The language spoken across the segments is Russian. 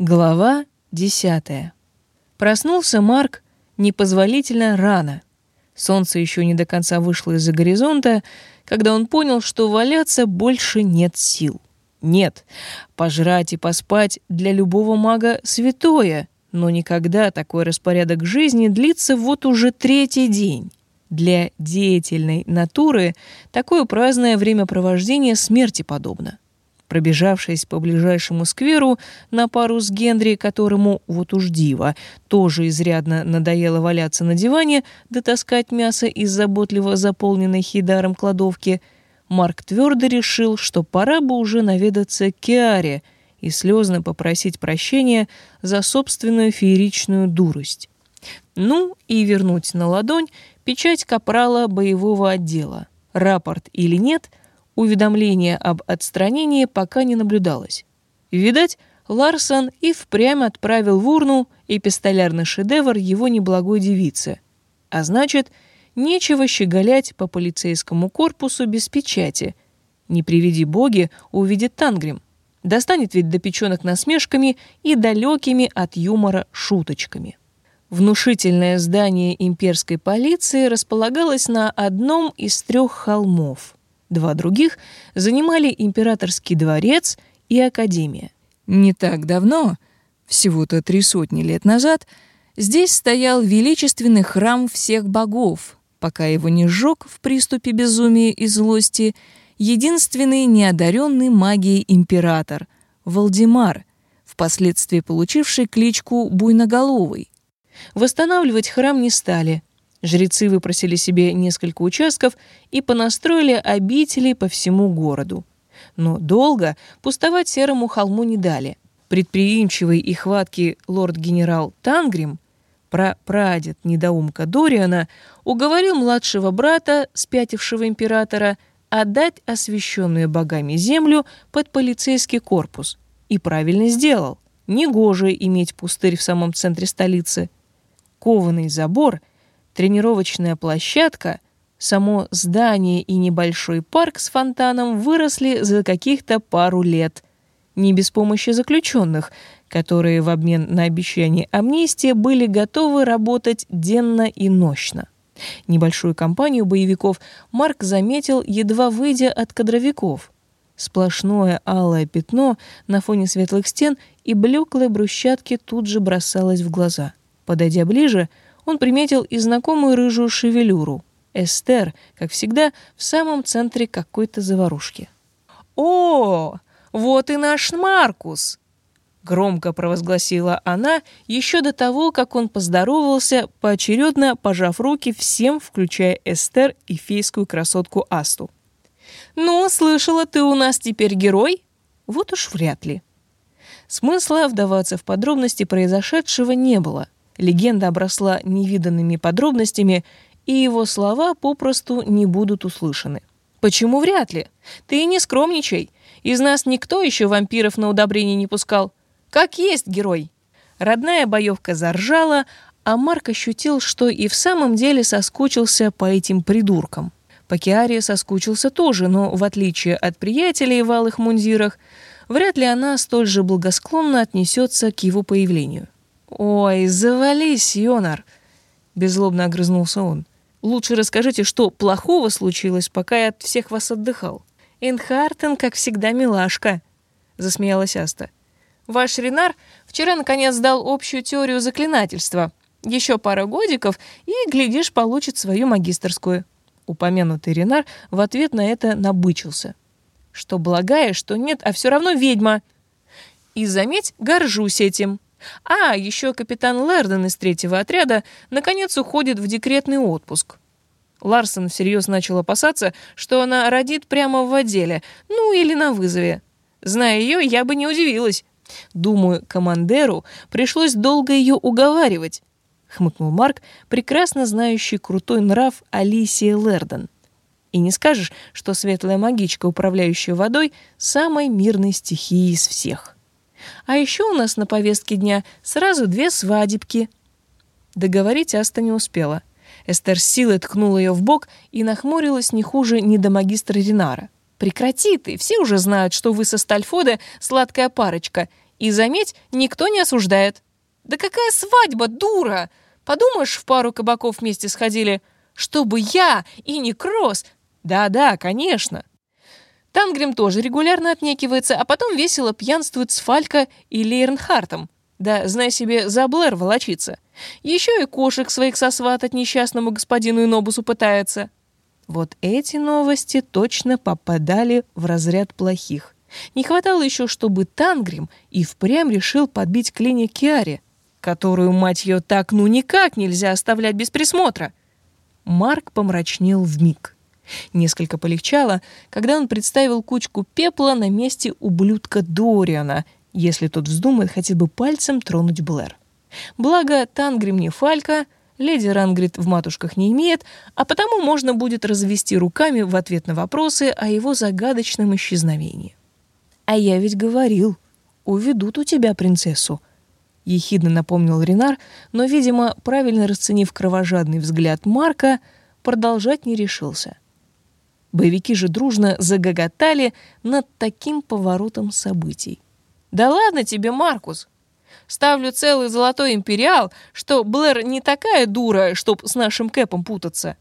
Глава десятая. Проснулся Марк непозволительно рано. Солнце еще не до конца вышло из-за горизонта, когда он понял, что валяться больше нет сил. Нет, пожрать и поспать для любого мага святое, но никогда такой распорядок жизни длится вот уже третий день. Для деятельной натуры такое праздное времяпровождение смерти подобно. Пробежавшись по ближайшему скверу на пару с Генри, которому, вот уж диво, тоже изрядно надоело валяться на диване, дотаскать мясо из заботливо заполненной хидаром кладовки, Марк твердо решил, что пора бы уже наведаться к Киаре и слезно попросить прощения за собственную фееричную дурость. Ну и вернуть на ладонь печать капрала боевого отдела. Рапорт или нет — Уведомления об отстранении пока не наблюдалось. Видать, Ларсон и впрямь отправил в урну эпистолярный шедевр его неблагой девице. А значит, нечего щеголять по полицейскому корпусу без печати. Не приведи боги, увидит Тангрим. Достанет ведь до печенок насмешками и далекими от юмора шуточками. Внушительное здание имперской полиции располагалось на одном из трех холмов – Два других занимали императорский дворец и академия. Не так давно, всего-то три сотни лет назад, здесь стоял величественный храм всех богов, пока его не сжег в приступе безумия и злости единственный неодаренный магией император Валдемар, впоследствии получивший кличку Буйноголовый. Восстанавливать храм не стали – Жрецы выпросили себе несколько участков и понастроили обители по всему городу. Но долго пустовать серому холму не дали. Предприимчивый и хваткий лорд-генерал Тангрим, прадед недоумка Дориана, уговорил младшего брата, спятившего императора, отдать освященную богами землю под полицейский корпус. И правильно сделал. Негоже иметь пустырь в самом центре столицы. Кованый забор — Тренировочная площадка, само здание и небольшой парк с фонтаном выросли за каких-то пару лет. Не без помощи заключенных, которые в обмен на обещание амнистии были готовы работать денно и нощно. Небольшую компанию боевиков Марк заметил, едва выйдя от кадровиков. Сплошное алое пятно на фоне светлых стен и блеклой брусчатки тут же бросалось в глаза. Подойдя ближе, он приметил и знакомую рыжую шевелюру. Эстер, как всегда, в самом центре какой-то заварушки. «О, вот и наш Маркус!» Громко провозгласила она еще до того, как он поздоровался, поочередно пожав руки всем, включая Эстер и фейскую красотку Асту. «Ну, слышала, ты у нас теперь герой?» «Вот уж вряд ли». Смысла вдаваться в подробности произошедшего не было. Легенда обросла невиданными подробностями, и его слова попросту не будут услышаны. «Почему вряд ли? Ты не скромничай. Из нас никто еще вампиров на удобрение не пускал. Как есть герой!» Родная боевка заржала, а Марк ощутил, что и в самом деле соскучился по этим придуркам. По Киаре соскучился тоже, но, в отличие от приятелей в алых мундирах, вряд ли она столь же благосклонно отнесется к его появлению. «Ой, завались, Йонар!» — беззлобно огрызнулся он. «Лучше расскажите, что плохого случилось, пока я от всех вас отдыхал». «Инхартен, как всегда, милашка», — засмеялась Аста. «Ваш Ренар вчера, наконец, дал общую теорию заклинательства. Еще пара годиков, и, глядишь, получит свою магистерскую». Упомянутый Ренар в ответ на это набычился. «Что благая, что нет, а все равно ведьма. И, заметь, горжусь этим». А, еще капитан Лерден из третьего отряда наконец уходит в декретный отпуск. Ларсон всерьез начал опасаться, что она родит прямо в отделе, ну или на вызове. Зная ее, я бы не удивилась. Думаю, командеру пришлось долго ее уговаривать, хмыкнул Марк, прекрасно знающий крутой нрав Алисии Лерден. И не скажешь, что светлая магичка, управляющая водой, самой мирной стихии из всех. А еще у нас на повестке дня сразу две свадебки». Договорить Аста не успела. Эстер силой ткнула ее в бок и нахмурилась не хуже ни до магистра Ринара. «Прекрати ты, все уже знают, что вы со Стальфода сладкая парочка, И заметь, никто не осуждает. Да какая свадьба, дура! Подумаешь, в пару кабаков вместе сходили. Чтобы я и не Кросс. Да-да, конечно. Тангрим тоже регулярно отнекивается, а потом весело пьянствует с Фалько и Лейрнхартом. Да, знай себе, за Блэр волочится. Еще и кошек своих сосватать несчастному господину Инобусу пытается. Вот эти новости точно попадали в разряд плохих. Не хватало еще, чтобы Тангрим и впрямь решил подбить клине Киаре, которую, мать ее, так ну никак нельзя оставлять без присмотра. Марк помрачнел вмиг. Несколько полегчало, когда он представил кучку пепла на месте ублюдка Дориана, если тот вздумает хотя бы пальцем тронуть Блэр. Благо, Тангрим не Фалька, леди Рангрид в матушках не имеет, а потому можно будет развести руками в ответ на вопросы о его загадочном исчезновении. «А я ведь говорил, уведут у тебя принцессу», — ехидно напомнил Ренар, но, видимо, правильно расценив кровожадный взгляд Марка, продолжать не решился. Боевики же дружно загоготали над таким поворотом событий. «Да ладно тебе, Маркус!» Ставлю целый золотой империал, что Блэр не такая дура, чтоб с нашим Кэпом путаться.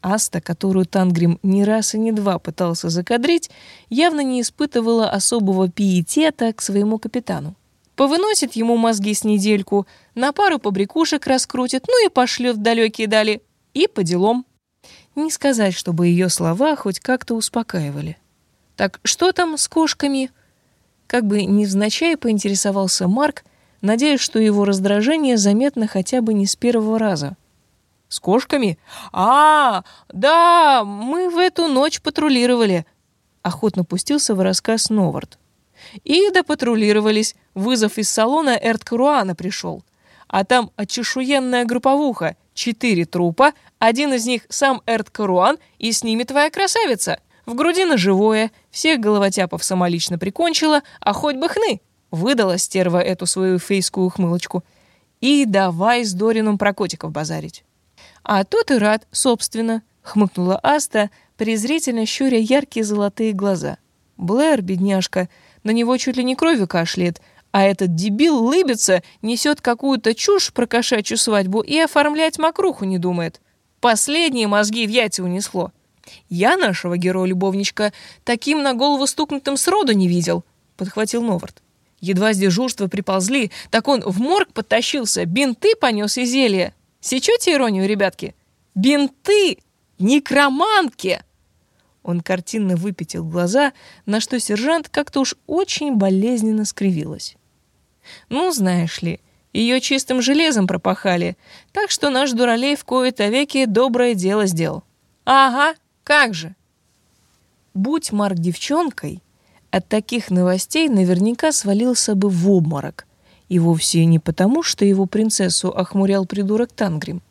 Аста, которую Тангрим ни раз и ни два пытался закадрить, явно не испытывала особого пиетета к своему капитану. Повыносит ему мозги с недельку, на пару побрякушек раскрутит, ну и пошлет в далекие дали. И по делам. Не сказать, чтобы ее слова хоть как-то успокаивали. «Так что там с кошками?» Как бы невзначай поинтересовался Марк, надеясь, что его раздражение заметно хотя бы не с первого раза. «С кошками? А, да, мы в эту ночь патрулировали», — охотно пустился в рассказ Новард. «И допатрулировались. Вызов из салона Эрткаруана пришел. А там очешуенная групповуха, четыре трупа, один из них сам Эрткаруан, и с ними твоя красавица. В груди ножевое, всех головотяпов самолично прикончила, а хоть бы хны. Выдала стерва эту свою фейскую ухмылочку. И давай с Дорином про котиков базарить. А тот и рад, собственно, хмыкнула Аста, презрительно щуря яркие золотые глаза. Блэр, бедняжка, на него чуть ли не кровью кашляет, а этот дебил лыбится, несет какую-то чушь про кошачью свадьбу и оформлять мокруху не думает. Последние мозги в яйца унесло. Я нашего героя-любовничка таким на голову стукнутым сроду не видел, подхватил Новард. Едва с дежурства приползли, так он в морг подтащился, бинты понес и зелье. Сечете иронию, ребятки? Бинты! Некроманки! Он картинно выпятил глаза, на что сержант как-то уж очень болезненно скривилась. Ну, знаешь ли, ее чистым железом пропахали, так что наш дуралей в кои-то веки доброе дело сделал. Ага, как же? Будь Марк девчонкой, от таких новостей наверняка свалился бы в обморок. И вовсе не потому, что его принцессу охмурял придурок Тангрим.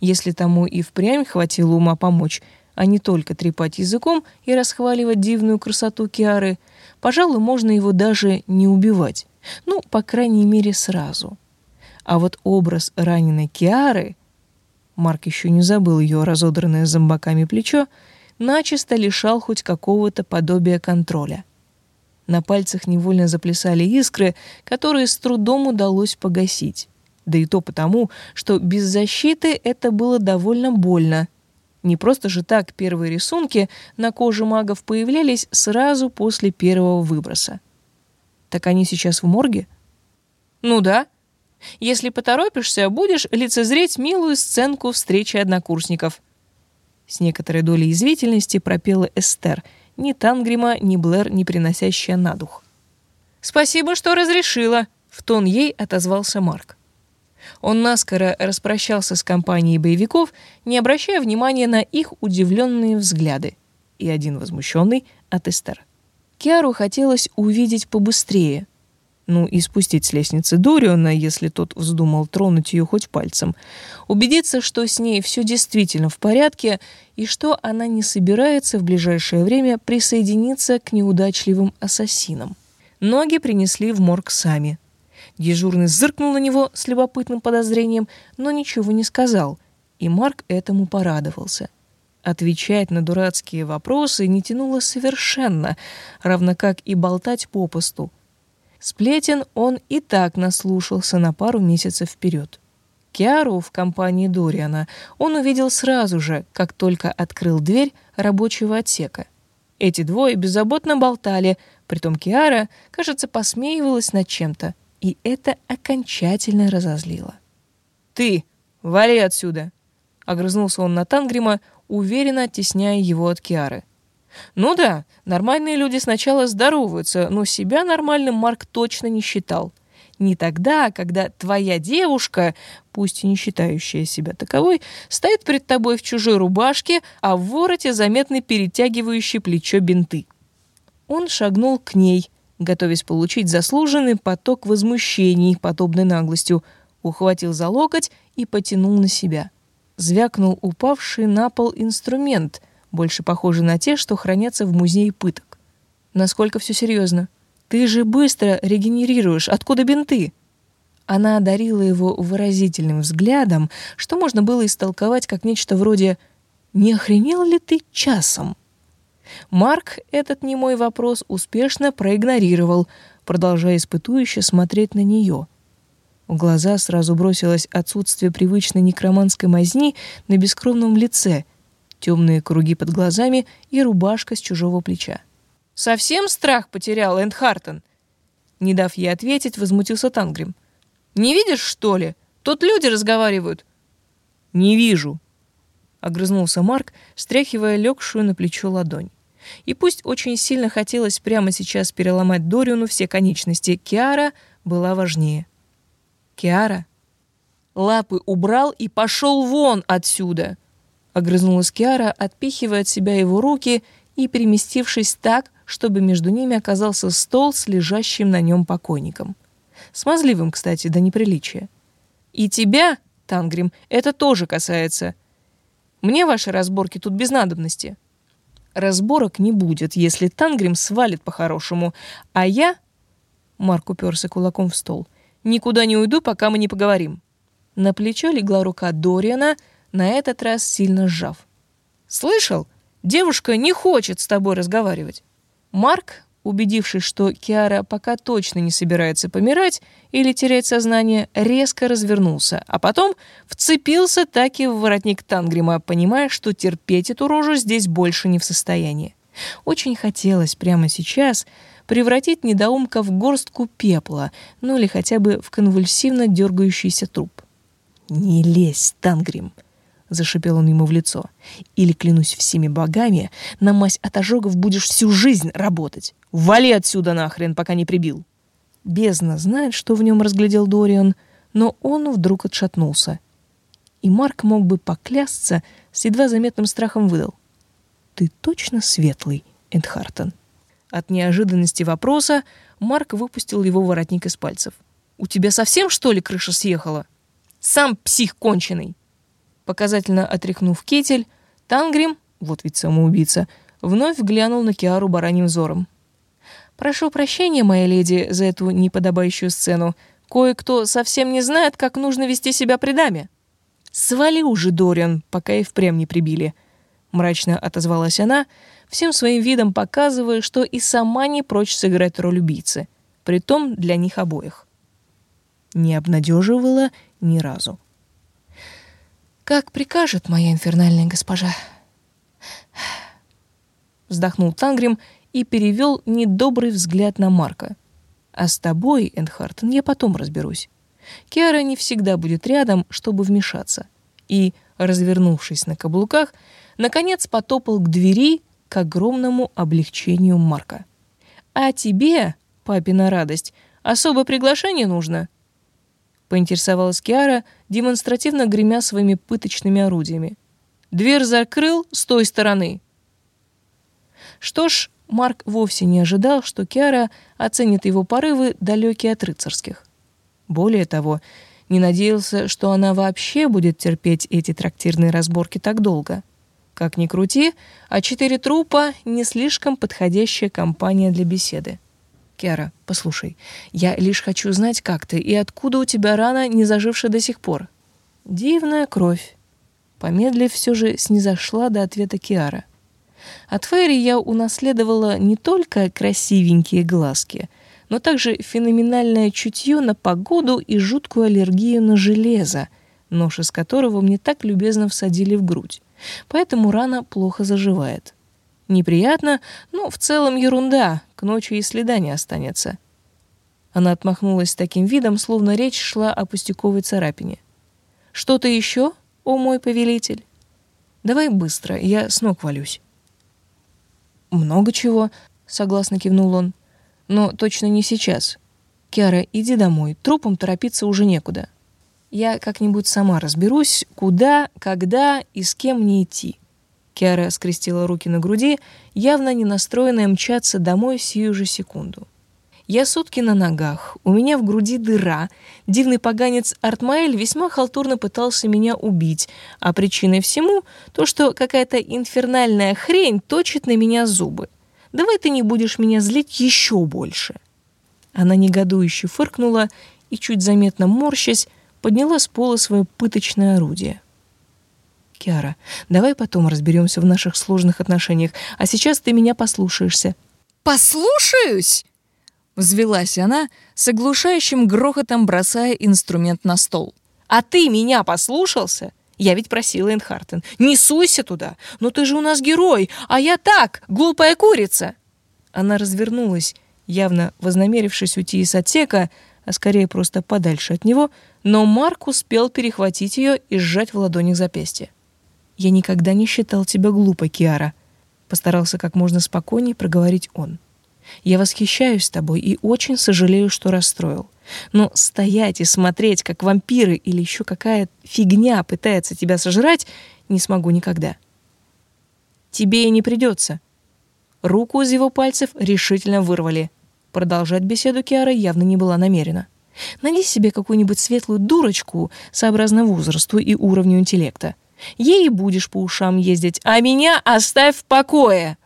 Если тому и впрямь хватило ума помочь, а не только трепать языком и расхваливать дивную красоту Киары, пожалуй, можно его даже не убивать. Ну, по крайней мере, сразу. А вот образ раненой Киары... Марк еще не забыл ее разодранное зомбаками плечо, начисто лишал хоть какого-то подобия контроля. На пальцах невольно заплясали искры, которые с трудом удалось погасить. Да и то потому, что без защиты это было довольно больно. Не просто же так первые рисунки на коже магов появлялись сразу после первого выброса. Так они сейчас в морге? Ну да. Если поторопишься, будешь лицезреть милую сценку встречи однокурсников — с некоторой долей извительности пропела Эстер, ни Тангрима, ни Блэр не приносящая на дух. «Спасибо, что разрешила», — в тон ей отозвался Марк. Он наскоро распрощался с компанией боевиков, не обращая внимания на их удивленные взгляды, и один возмущенный от Эстер. Киару хотелось увидеть побыстрее, ну и спустить с лестницы Дориона, если тот вздумал тронуть ее хоть пальцем, убедиться, что с ней все действительно в порядке и что она не собирается в ближайшее время присоединиться к неудачливым ассасинам. Ноги принесли в морг сами. Дежурный зыркнул на него с любопытным подозрением, но ничего не сказал, и Марк этому порадовался. Отвечать на дурацкие вопросы не тянуло совершенно, равно как и болтать попусту. Сплетен он и так наслушался на пару месяцев вперед. Киару в компании Дориана он увидел сразу же, как только открыл дверь рабочего отсека. Эти двое беззаботно болтали, притом Киара, кажется, посмеивалась над чем-то, и это окончательно разозлило. «Ты, вали отсюда!» — огрызнулся он на Тангрима, уверенно оттесняя его от Киары. Ну да, нормальные люди сначала здороваются, но себя нормальным Марк точно не считал. Не тогда, когда твоя девушка, пусть и не считающая себя таковой, стоит перед тобой в чужой рубашке, а в вороте заметны перетягивающие плечо бинты. Он шагнул к ней, готовясь получить заслуженный поток возмущений, подобной наглостью, ухватил за локоть и потянул на себя. Звякнул упавший на пол инструмент — больше похожи на те, что хранятся в музее пыток. Насколько все серьезно? Ты же быстро регенерируешь. Откуда бинты? Она одарила его выразительным взглядом, что можно было истолковать как нечто вроде «Не охренел ли ты часом?» Марк этот немой вопрос успешно проигнорировал, продолжая испытующе смотреть на нее. В глаза сразу бросилось отсутствие привычной некроманской мазни на бескровном лице — темные круги под глазами и рубашка с чужого плеча. «Совсем страх потерял, Эндхартен?» Не дав ей ответить, возмутился Тангрим. «Не видишь, что ли? Тут люди разговаривают». «Не вижу», — огрызнулся Марк, стряхивая легшую на плечо ладонь. И пусть очень сильно хотелось прямо сейчас переломать Дориону все конечности, Киара была важнее. «Киара?» Лапы убрал и пошел вон отсюда. Огрызнулась Киара, отпихивая от себя его руки и переместившись так, чтобы между ними оказался стол с лежащим на нем покойником. Смазливым, кстати, до неприличия. «И тебя, Тангрим, это тоже касается. Мне ваши разборки тут без надобности». «Разборок не будет, если Тангрим свалит по-хорошему, а я...» Марк уперся кулаком в стол. «Никуда не уйду, пока мы не поговорим». На плечо легла рука Дориана — на этот раз сильно сжав. «Слышал? Девушка не хочет с тобой разговаривать». Марк, убедившись, что Киара пока точно не собирается помирать или терять сознание, резко развернулся, а потом вцепился таки в воротник Тангрима, понимая, что терпеть эту рожу здесь больше не в состоянии. Очень хотелось прямо сейчас превратить недоумка в горстку пепла, ну или хотя бы в конвульсивно дергающийся труп. «Не лезь, Тангрим!» зашипел он ему в лицо. Или клянусь всеми богами, на мазь от ожогов будешь всю жизнь работать. Вали отсюда нахрен, пока не прибил. Бездна знает, что в нем разглядел Дориан, но он вдруг отшатнулся. И Марк мог бы поклясться, с едва заметным страхом выдал: "Ты точно светлый, Эндхартен?" От неожиданности вопроса Марк выпустил его воротник из пальцев. «У тебя совсем, что ли, крыша съехала? Сам псих конченый!» Показательно отряхнув кетель, Тангрим, вот ведь самоубийца, вновь глянул на Киару бараньим взором. «Прошу прощения, моя леди, за эту неподобающую сцену. Кое-кто совсем не знает, как нужно вести себя при даме». «Свали уже, Дориан, пока и впрямь не прибили», — мрачно отозвалась она, всем своим видом показывая, что и сама не прочь сыграть роль убийцы, притом для них обоих. Не обнадеживала ни разу. «Как прикажет моя инфернальная госпожа». Вздохнул Тангрим и перевел недобрый взгляд на Марка. «А с тобой, Эндхартен, я потом разберусь. Киара не всегда будет рядом, чтобы вмешаться». И, развернувшись на каблуках, наконец потопал к двери к огромному облегчению Марка. «А тебе, папина радость, особое приглашение нужно?» поинтересовалась Киара, демонстративно гремя своими пыточными орудиями. Дверь закрыл с той стороны. Что ж, Марк вовсе не ожидал, что Киара оценит его порывы, далекие от рыцарских. Более того, не надеялся, что она вообще будет терпеть эти трактирные разборки так долго. Как ни крути, а четыре трупа — не слишком подходящая компания для беседы. Кера, послушай, я лишь хочу знать, как ты и откуда у тебя рана, не зажившая до сих пор. Дивная кровь. Помедлив, все же снизошла до ответа Киара. От Фейри я унаследовала не только красивенькие глазки, но также феноменальное чутье на погоду и жуткую аллергию на железо, нож из которого мне так любезно всадили в грудь. Поэтому рана плохо заживает. Неприятно, но в целом ерунда, к ночи и следа не останется. Она отмахнулась таким видом, словно речь шла о пустяковой царапине. «Что-то еще, о мой повелитель?» «Давай быстро, я с ног валюсь». «Много чего», — согласно кивнул он. «Но точно не сейчас. Киара, иди домой, трупом торопиться уже некуда. Я как-нибудь сама разберусь, куда, когда и с кем мне идти». Киара скрестила руки на груди, явно не настроенная мчаться домой сию же секунду. Я сутки на ногах, у меня в груди дыра. Дивный поганец Артмаэль весьма халтурно пытался меня убить, а причиной всему то, что какая-то инфернальная хрень точит на меня зубы. Давай ты не будешь меня злить еще больше. Она негодующе фыркнула и, чуть заметно морщась, подняла с пола свое пыточное орудие. Киара, давай потом разберемся в наших сложных отношениях, а сейчас ты меня послушаешься. Послушаюсь? Взвелась она, с оглушающим грохотом бросая инструмент на стол. «А ты меня послушался?» Я ведь просила Энхартен. «Не суйся туда! Но ты же у нас герой, а я так, глупая курица!» Она развернулась, явно вознамерившись уйти из отсека, а скорее просто подальше от него, но Марк успел перехватить ее и сжать в ладонях запястье. «Я никогда не считал тебя глупой, Киара», — постарался как можно спокойнее проговорить он. Я восхищаюсь тобой и очень сожалею, что расстроил. Но стоять и смотреть, как вампиры или еще какая фигня пытается тебя сожрать, не смогу никогда. Тебе и не придется. Руку из его пальцев решительно вырвали. Продолжать беседу Киара явно не была намерена. Найди себе какую-нибудь светлую дурочку, сообразно возрасту и уровню интеллекта. Ей будешь по ушам ездить, а меня оставь в покое.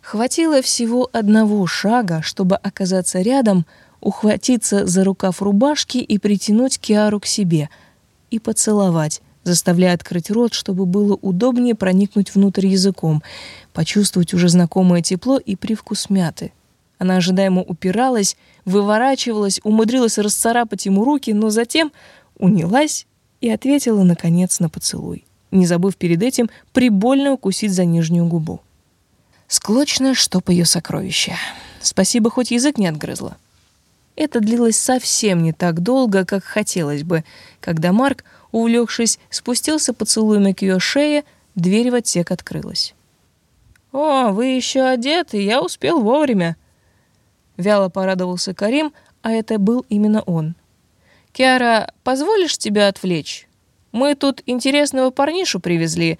Хватило всего одного шага, чтобы оказаться рядом, ухватиться за рукав рубашки и притянуть Киару к себе и поцеловать, заставляя открыть рот, чтобы было удобнее проникнуть внутрь языком, почувствовать уже знакомое тепло и привкус мяты. Она ожидаемо упиралась, выворачивалась, умудрилась расцарапать ему руки, но затем унялась и ответила, наконец, на поцелуй, не забыв перед этим прибольно укусить за нижнюю губу. Склочно чтоб ее сокровища. Спасибо, хоть язык не отгрызла. Это длилось совсем не так долго, как хотелось бы, когда Марк, увлекшись, спустился поцелуями к ее шее, дверь в отсек открылась. «О, вы еще одеты, я успел вовремя!» Вяло порадовался Карим, а это был именно он. «Киара, позволишь тебя отвлечь? Мы тут интересного парнишу привезли,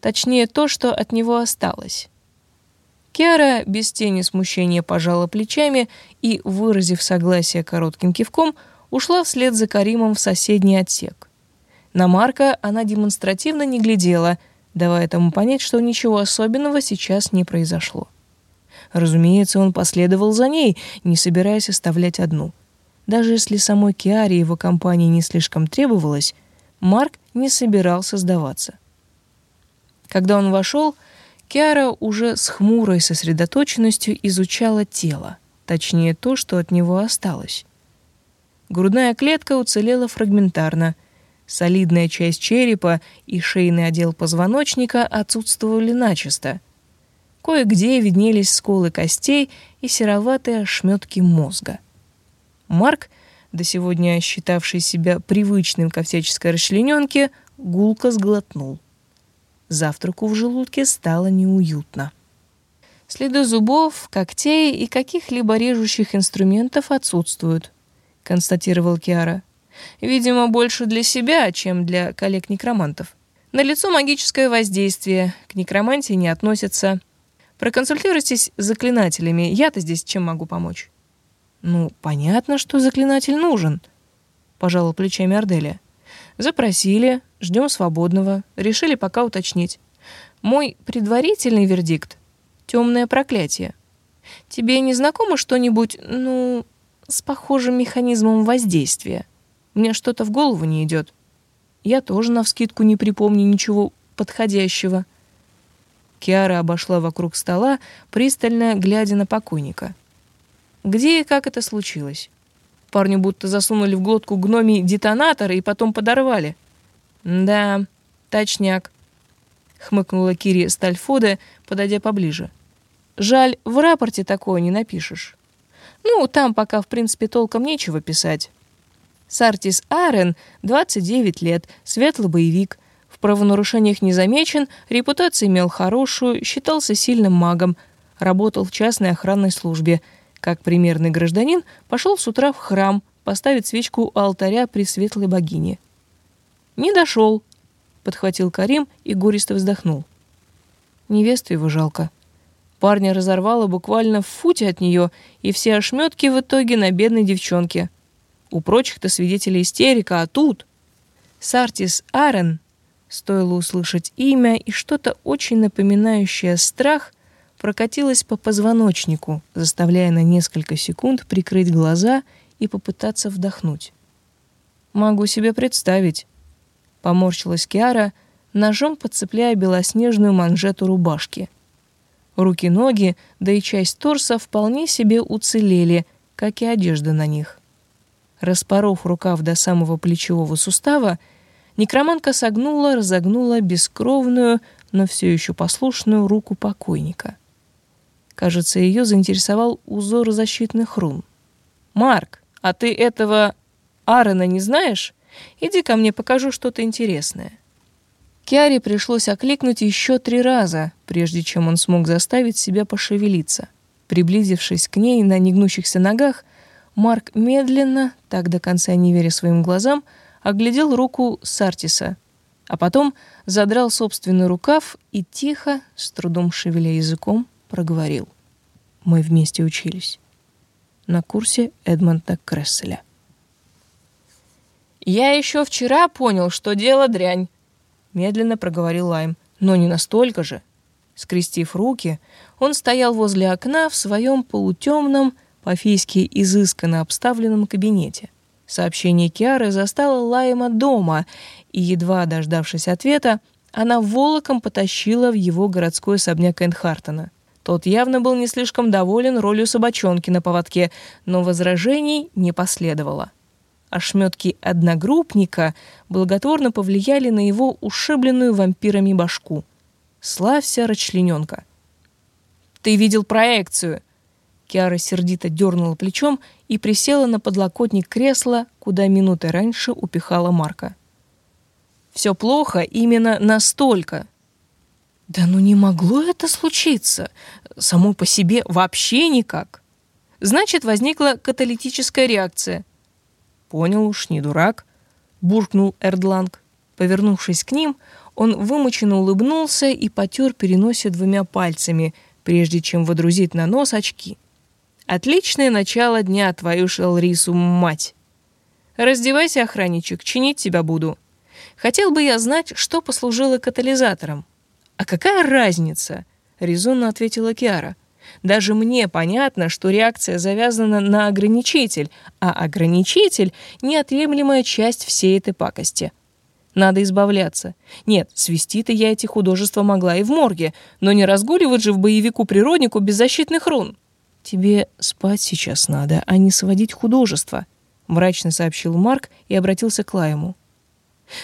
точнее, то, что от него осталось». Киара без тени смущения пожала плечами и, выразив согласие коротким кивком, ушла вслед за Каримом в соседний отсек. На Марка она демонстративно не глядела, давая тому понять, что ничего особенного сейчас не произошло. Разумеется, он последовал за ней, не собираясь оставлять одну. Даже если самой Киаре его компании не слишком требовалось, Марк не собирался сдаваться. Когда он вошел, Киара уже с хмурой сосредоточенностью изучала тело, точнее то, что от него осталось. Грудная клетка уцелела фрагментарно. Солидная часть черепа и шейный отдел позвоночника отсутствовали начисто. Кое-где виднелись сколы костей и сероватые ошметки мозга. Марк, до сегодня считавший себя привычным к овсяческой расчлененке, гулко сглотнул. Завтраку в желудке стало неуютно. Следы зубов, когтей и каких-либо режущих инструментов отсутствуют, констатировал Киара. Видимо, больше для себя, чем для коллег-некромантов. На лицо магическое воздействие, к некромантии не относятся. Проконсультируйтесь с заклинателями, я-то здесь чем могу помочь? Ну, понятно, что заклинатель нужен, пожала плечами Арделия. Запросили, ждем свободного, решили пока уточнить. Мой предварительный вердикт — темное проклятие. Тебе не знакомо что-нибудь, ну, с похожим механизмом воздействия? Мне что-то в голову не идет. Я тоже навскидку не припомню ничего подходящего. Киара обошла вокруг стола, пристально глядя на покойника. Где и как это случилось? Парню будто засунули в глотку гномий детонатор и потом подорвали. Да, точняк, хмыкнула Кири Стальфоде, подойдя поближе. Жаль, в рапорте такое не напишешь. Ну, там пока, в принципе, толком нечего писать. Сартис Арен, 29 лет, светлый боевик, правонарушениях не замечен, репутацию имел хорошую, считался сильным магом, работал в частной охранной службе. Как примерный гражданин, пошел с утра в храм поставить свечку у алтаря при светлой богине. «Не дошел», — подхватил Карим и гористо вздохнул. Невесту его жалко. Парня разорвало буквально в футе от нее, и все ошметки в итоге на бедной девчонке. У прочих-то свидетелей истерика, а тут... Сартис Арен, стоило услышать имя, и что-то очень напоминающее страх прокатилось по позвоночнику, заставляя на несколько секунд прикрыть глаза и попытаться вдохнуть. «Могу себе представить», — поморщилась Киара, ножом подцепляя белоснежную манжету рубашки — Руки-ноги, да и часть торса вполне себе уцелели, как и одежда на них. Распоров рукав до самого плечевого сустава, некроманка согнула, разогнула бескровную, но все еще послушную руку покойника. Кажется, ее заинтересовал узор защитных рун. «Марк, а ты этого Аарона не знаешь? Иди ко мне, покажу что-то интересное». Киаре пришлось окликнуть еще три раза, прежде чем он смог заставить себя пошевелиться. Приблизившись к ней на негнущихся ногах, Марк медленно, так до конца не веря своим глазам, оглядел руку Сартиса, а потом задрал собственный рукав и тихо, с трудом шевеля языком, проговорил. «Мы вместе учились. На курсе Эдмонта Кресселя». «Я еще вчера понял, что дело дрянь», медленно проговорил Лайм. Но не настолько же. Скрестив руки, он стоял возле окна в своем полутемном, по-фейски изысканно обставленном кабинете. Сообщение Киары застало Лайма дома, и, едва дождавшись ответа, она волоком потащила в его городской особняк Эндхартена. Тот явно был не слишком доволен ролью собачонки на поводке, но возражений не последовало. Ошметки одногруппника благотворно повлияли на его ушибленную вампирами башку. Славься, расчлененка. «Ты видел проекцию!» Киара сердито дернула плечом и присела на подлокотник кресла, куда минуты раньше упихала Марка. «Все плохо именно настолько!» «Да ну не могло это случиться! Само по себе вообще никак!» Значит, возникла каталитическая реакция – Понял уж, не дурак, буркнул Эрдланг. Повернувшись к ним, он вымученно улыбнулся и потер переносе двумя пальцами, прежде чем водрузить на нос очки. Отличное начало дня, твою шелрису мать. Раздевайся, охранничек, чинить тебя буду. Хотел бы я знать, что послужило катализатором. А какая разница? резонно ответила Киара. Даже мне понятно, что реакция завязана на ограничитель, а ограничитель — неотъемлемая часть всей этой пакости. Надо избавляться. Нет, свести-то я эти художества могла и в морге, но не разгуливать же в боевику-природнику без защитных рун. «Тебе спать сейчас надо, а не сводить художество», — мрачно сообщил Марк и обратился к Лайму.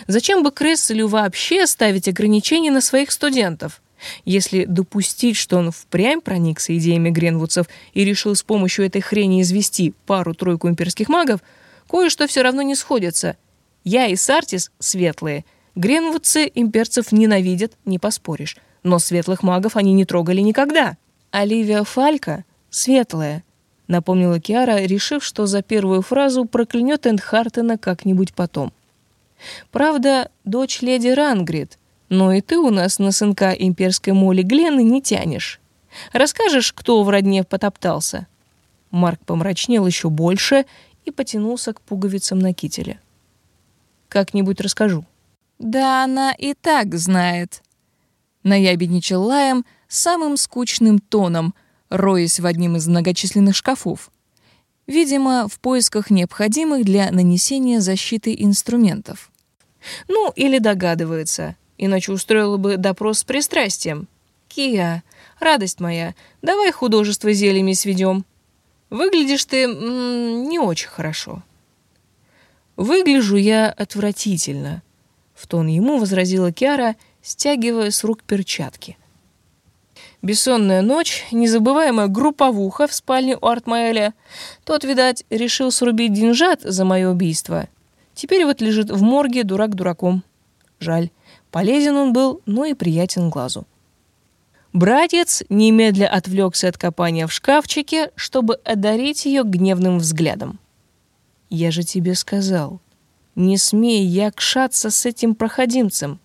«Зачем бы Кресселю вообще ставить ограничения на своих студентов?» Если допустить, что он впрямь проникся идеями гренвудцев и решил с помощью этой хрени извести пару-тройку имперских магов, кое-что все равно не сходится. Я и Сартис светлые. Гренвудцы имперцев ненавидят, не поспоришь. Но светлых магов они не трогали никогда. Оливия Фалька светлая, напомнила Киара, решив, что за первую фразу проклянет Эндхартена как-нибудь потом. Правда, дочь леди Рангрид — но и ты у нас на сынка имперской моли Глены не тянешь. Расскажешь, кто в родне потоптался?» Марк помрачнел еще больше и потянулся к пуговицам на кителе. «Как-нибудь расскажу». «Да она и так знает», — наябедничал Лаем самым скучным тоном, роясь в одним из многочисленных шкафов. Видимо, в поисках необходимых для нанесения защиты инструментов. «Ну, или догадывается», иначе устроила бы допрос с пристрастием. Кия, радость моя, давай художество зельями сведем. Выглядишь ты м, не очень хорошо». «Выгляжу я отвратительно», — в тон ему возразила Киара, стягивая с рук перчатки. Бессонная ночь, незабываемая групповуха в спальне у Артмаэля. Тот, видать, решил срубить деньжат за мое убийство. Теперь вот лежит в морге дурак дураком. Жаль, полезен он был, но и приятен глазу. Братец немедля отвлекся от копания в шкафчике, чтобы одарить ее гневным взглядом. Я же тебе сказал, не смей якшаться с этим проходимцем.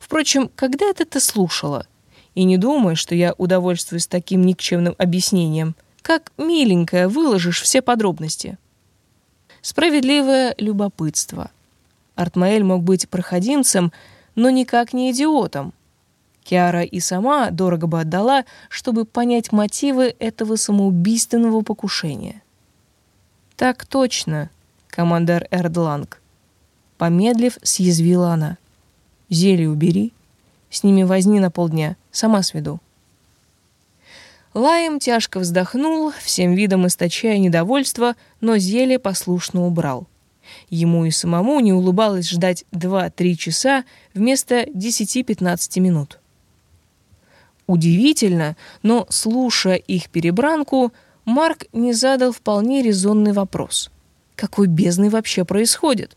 Впрочем, когда это ты слушала? И не думай, что я удовольствуюсь таким никчемным объяснением. Как миленькая выложишь все подробности. Справедливое любопытство. Артмаэль мог быть проходимцем, но никак не идиотом. Киара и сама дорого бы отдала, чтобы понять мотивы этого самоубийственного покушения. «Так точно, командир Эрдланг». Помедлив, съязвила она. «Зелье убери. С ними возни на полдня. Сама сведу». Лаем тяжко вздохнул, всем видом источая недовольство, но зелье послушно убрал. Ему и самому не улыбалось ждать 2-3 часа вместо 10-15 минут. Удивительно, но, слушая их перебранку, Марк не задал вполне резонный вопрос. Какой бездны вообще происходит?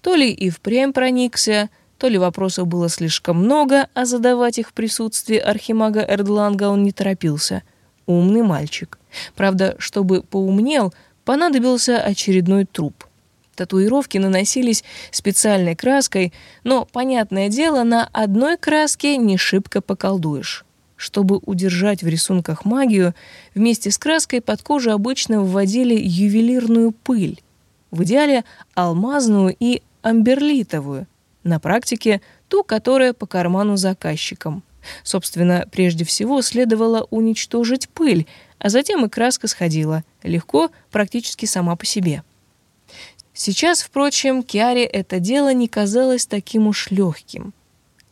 То ли и впрямь проникся, то ли вопросов было слишком много, а задавать их в присутствии архимага Эрдланга он не торопился. Умный мальчик. Правда, чтобы поумнел, понадобился очередной труп. Татуировки наносились специальной краской, но, понятное дело, на одной краске не шибко поколдуешь. Чтобы удержать в рисунках магию, вместе с краской под кожу обычно вводили ювелирную пыль, в идеале алмазную и амберлитовую, на практике ту, которая по карману заказчикам. Собственно, прежде всего следовало уничтожить пыль, а затем и краска сходила, легко, практически сама по себе. Сейчас, впрочем, Киаре это дело не казалось таким уж легким.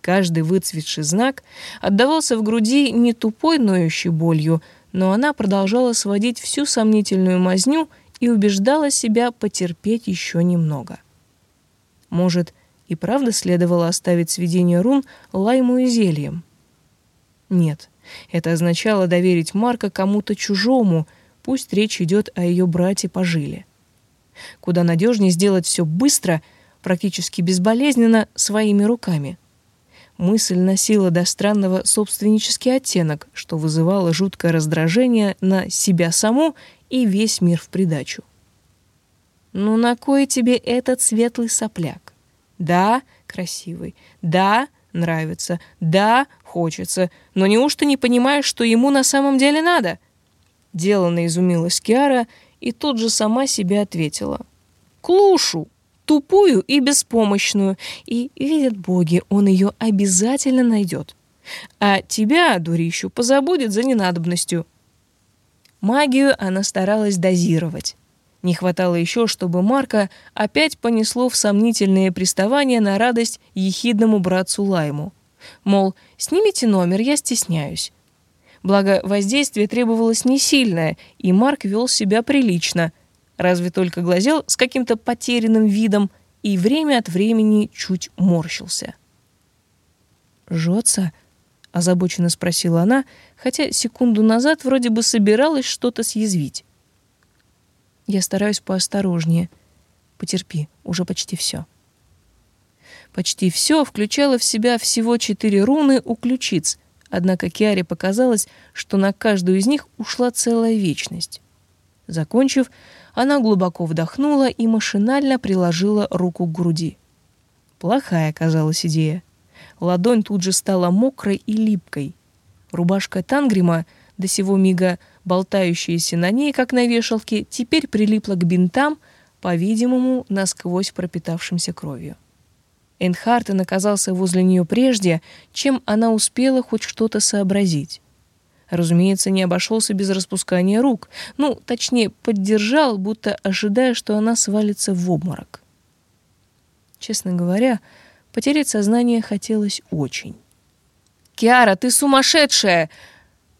Каждый выцветший знак отдавался в груди не тупой ноющей болью, но она продолжала сводить всю сомнительную мазню и убеждала себя потерпеть еще немного. Может, и правда следовало оставить сведение рун лайму и зельем? Нет, это означало доверить Марка кому-то чужому, пусть речь идет о ее брате по жиле. Куда надежнее сделать все быстро, практически безболезненно, своими руками — мысль носила до странного собственнический оттенок, что вызывало жуткое раздражение на себя саму и весь мир в придачу. «Ну на кой тебе этот светлый сопляк? Да, красивый, да, нравится, да, хочется, но неужто не понимаешь, что ему на самом деле надо?» Делано изумилась Киара и тут же сама себе ответила. «Клушу!» тупую и беспомощную, и, видят боги, он ее обязательно найдет. А тебя, дурищу, позабудет за ненадобностью. Магию она старалась дозировать. Не хватало еще, чтобы Марка опять понесло в сомнительные приставания на радость ехидному братцу Лайму. Мол, снимите номер, я стесняюсь. Благо, воздействие требовалось не сильное, и Марк вел себя прилично — разве только глазел с каким-то потерянным видом и время от времени чуть морщился. «Жжется?» — озабоченно спросила она, хотя секунду назад вроде бы собиралась что-то съязвить. «Я стараюсь поосторожнее. Потерпи, уже почти все». Почти все включало в себя всего четыре руны у ключиц, однако Киаре показалось, что на каждую из них ушла целая вечность. Закончив, она глубоко вдохнула и машинально приложила руку к груди. Плохая оказалась идея. Ладонь тут же стала мокрой и липкой. Рубашка Тангрима, до сего мига болтающаяся на ней, как на вешалке, теперь прилипла к бинтам, по-видимому, насквозь пропитавшимся кровью. Энхартен оказался возле нее прежде, чем она успела хоть что-то сообразить. Разумеется, не обошелся без распускания рук. Ну, точнее, поддержал, будто ожидая, что она свалится в обморок. Честно говоря, потерять сознание хотелось очень. «Киара, ты сумасшедшая!»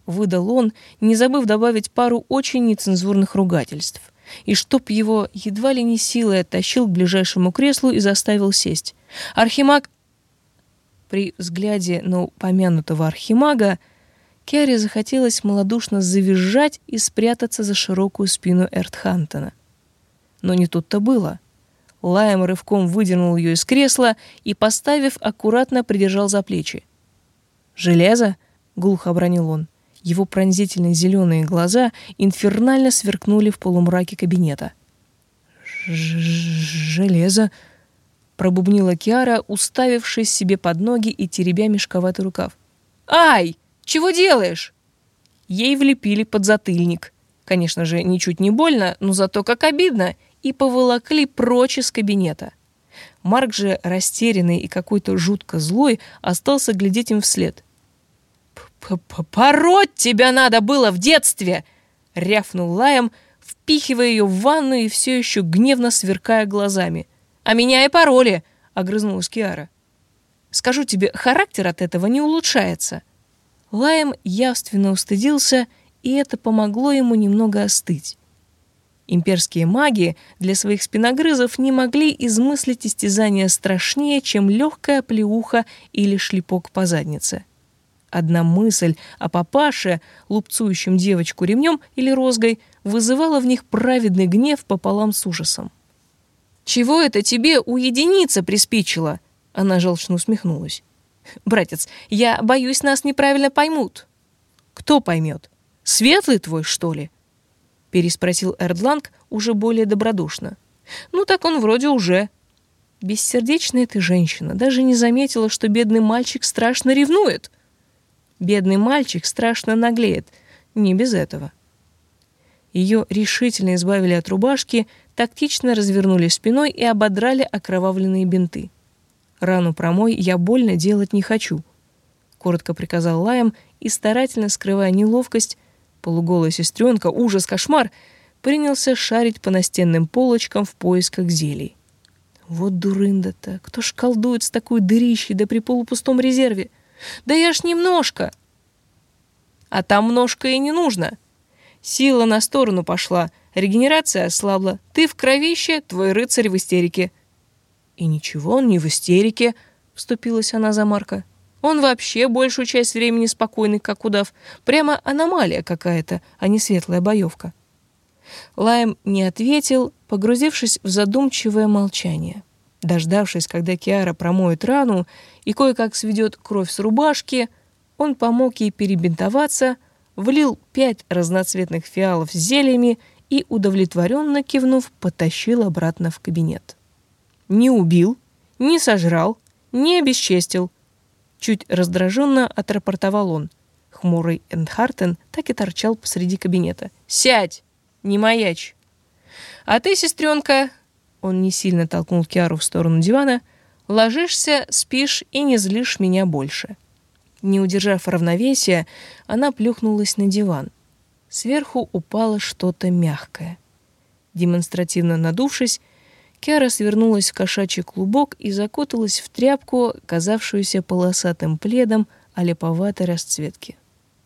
Выдал он, не забыв добавить пару очень нецензурных ругательств. И чтоб его едва ли не силой оттащил к ближайшему креслу и заставил сесть. Архимаг... При взгляде на упомянутого архимага Киаре захотелось малодушно завизжать и спрятаться за широкую спину Эртхантона. Но не тут-то было. Лаем рывком выдернул ее из кресла и, поставив, аккуратно придержал за плечи. «Железо?» — глухо обронил он. Его пронзительные зеленые глаза инфернально сверкнули в полумраке кабинета. «Железо!» — пробубнила Киара, уставившись себе под ноги и теребя мешковатый рукав. «Ай! Чего делаешь?» Ей влепили под затыльник. Конечно же, ничуть не больно, но зато как обидно, и поволокли прочь из кабинета. Марк же, растерянный и какой-то жутко злой, остался глядеть им вслед. «Пороть тебя надо было в детстве!» — рявкнул лаем, впихивая ее в ванну и все еще гневно сверкая глазами. «А меня и пароли!» — огрызнулась Киара. «Скажу тебе, характер от этого не улучшается». Лаем явственно устыдился, и это помогло ему немного остыть. Имперские маги для своих спиногрызов не могли измыслить истязание страшнее, чем легкая плеуха или шлепок по заднице. Одна мысль о папаше, лупцующем девочку ремнем или розгой, вызывала в них праведный гнев пополам с ужасом. «Чего это тебе уединиться приспичило?» Она желчно усмехнулась. «Братец, я боюсь, нас неправильно поймут». «Кто поймет? Светлый твой, что ли?» Переспросил Эрдланг уже более добродушно. «Ну так он вроде уже». Бессердечная ты женщина даже не заметила, что бедный мальчик страшно ревнует. Бедный мальчик страшно наглеет. Не без этого. Ее решительно избавили от рубашки, тактично развернули спиной и ободрали окровавленные бинты. «Рану промой, я больно делать не хочу», — коротко приказал Лаем и, старательно скрывая неловкость, полуголая сестренка, ужас, кошмар, принялся шарить по настенным полочкам в поисках зелий. Вот дурында-то, кто ж колдует с такой дырищей, да при полупустом резерве? Да я ж немножко. А там множко и не нужно. Сила на сторону пошла, регенерация ослабла. Ты в кровище, твой рыцарь в истерике. И ничего, он не в истерике, вступилась она за Марка. Он вообще большую часть времени спокойный, как удав. Прямо аномалия какая-то, а не светлая боевка. Лайм не ответил, погрузившись в задумчивое молчание. Дождавшись, когда Киара промоет рану и кое-как сведет кровь с рубашки, он помог ей перебинтоваться, влил пять разноцветных фиалов с зельями и, удовлетворенно кивнув, потащил обратно в кабинет. Не убил, не сожрал, не обесчестил. Чуть раздраженно отрапортовал он. Хмурый Эндхартен так и торчал посреди кабинета. «Сядь! Не маячь!» «А ты, сестренка, он не сильно толкнул Киару в сторону дивана. «Ложишься, спишь и не злишь меня больше». Не удержав равновесия, она плюхнулась на диван. Сверху упало что-то мягкое. Демонстративно надувшись, Киара свернулась в кошачий клубок и закуталась в тряпку, казавшуюся полосатым пледом леповатой расцветки.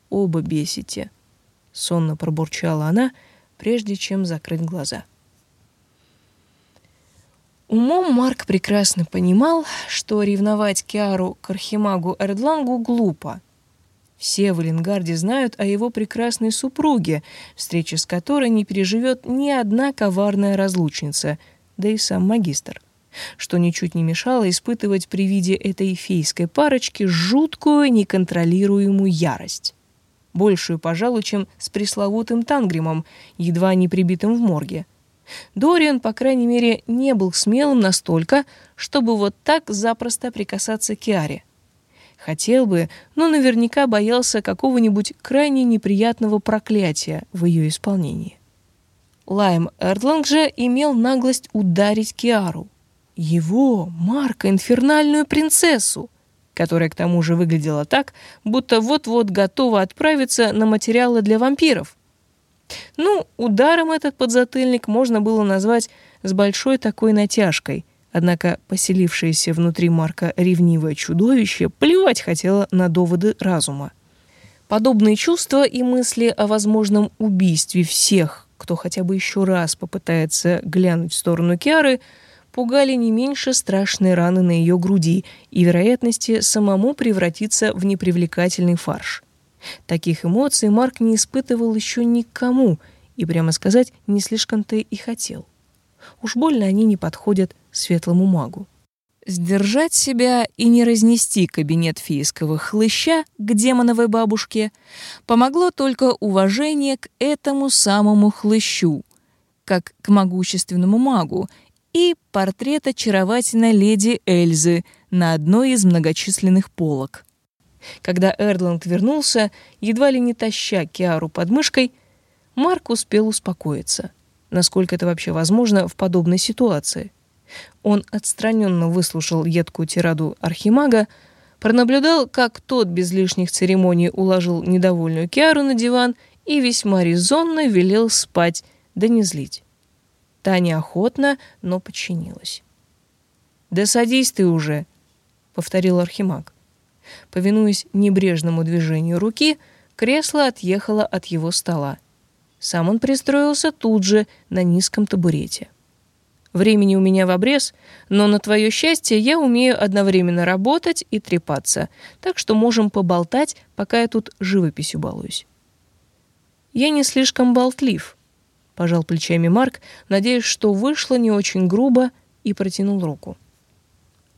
«Оба бесите», — сонно пробурчала она, прежде чем закрыть глаза. Умом Марк прекрасно понимал, что ревновать Киару к Архимагу Эрдлангу глупо. Все в Эленгарде знают о его прекрасной супруге, встречи с которой не переживет ни одна коварная разлучница, да и сам магистр, что ничуть не мешало испытывать при виде этой фейской парочки жуткую неконтролируемую ярость. Большую, пожалуй, чем с пресловутым Тангримом, едва не прибитым в морге. Дориан, по крайней мере, не был смелым настолько, чтобы вот так запросто прикасаться к Киаре. Хотел бы, но наверняка боялся какого-нибудь крайне неприятного проклятия в ее исполнении. Лайм Эрдланг же имел наглость ударить Киару. Его, Марка, инфернальную принцессу, которая к тому же выглядела так, будто вот-вот готова отправиться на материалы для вампиров. Ну, ударом этот подзатыльник можно было назвать с большой такой натяжкой, однако поселившееся внутри Марка ревнивое чудовище плевать хотело на доводы разума. Подобные чувства и мысли о возможном убийстве всех, кто хотя бы еще раз попытается глянуть в сторону Киары, пугали не меньше страшной раны на ее груди и вероятности самому превратиться в непривлекательный фарш. Таких эмоций Марк не испытывал еще никому и, прямо сказать, не слишком-то и хотел. Уж больно они не подходят светлому магу. Сдержать себя и не разнести кабинет фийского хлыща к демоновой бабушке помогло только уважение к этому самому хлыщу, как к могущественному магу, и портрет очаровательной леди Эльзы на одной из многочисленных полок. Когда Эрдланд вернулся, едва ли не таща Киару под мышкой, Марк успел успокоиться. Насколько это вообще возможно в подобной ситуации? Он отстраненно выслушал едкую тираду архимага, пронаблюдал, как тот без лишних церемоний уложил недовольную Киару на диван и весьма резонно велел спать, да не злить. Та неохотно, но подчинилась. «Да садись ты уже», — повторил архимаг. Повинуясь небрежному движению руки, кресло отъехало от его стола. Сам он пристроился тут же на низком табурете. Времени у меня в обрез, но на твое счастье я умею одновременно работать и трепаться, так что можем поболтать, пока я тут живописью балуюсь. Я не слишком болтлив, пожал плечами Марк, надеясь, что вышло не очень грубо, и протянул руку.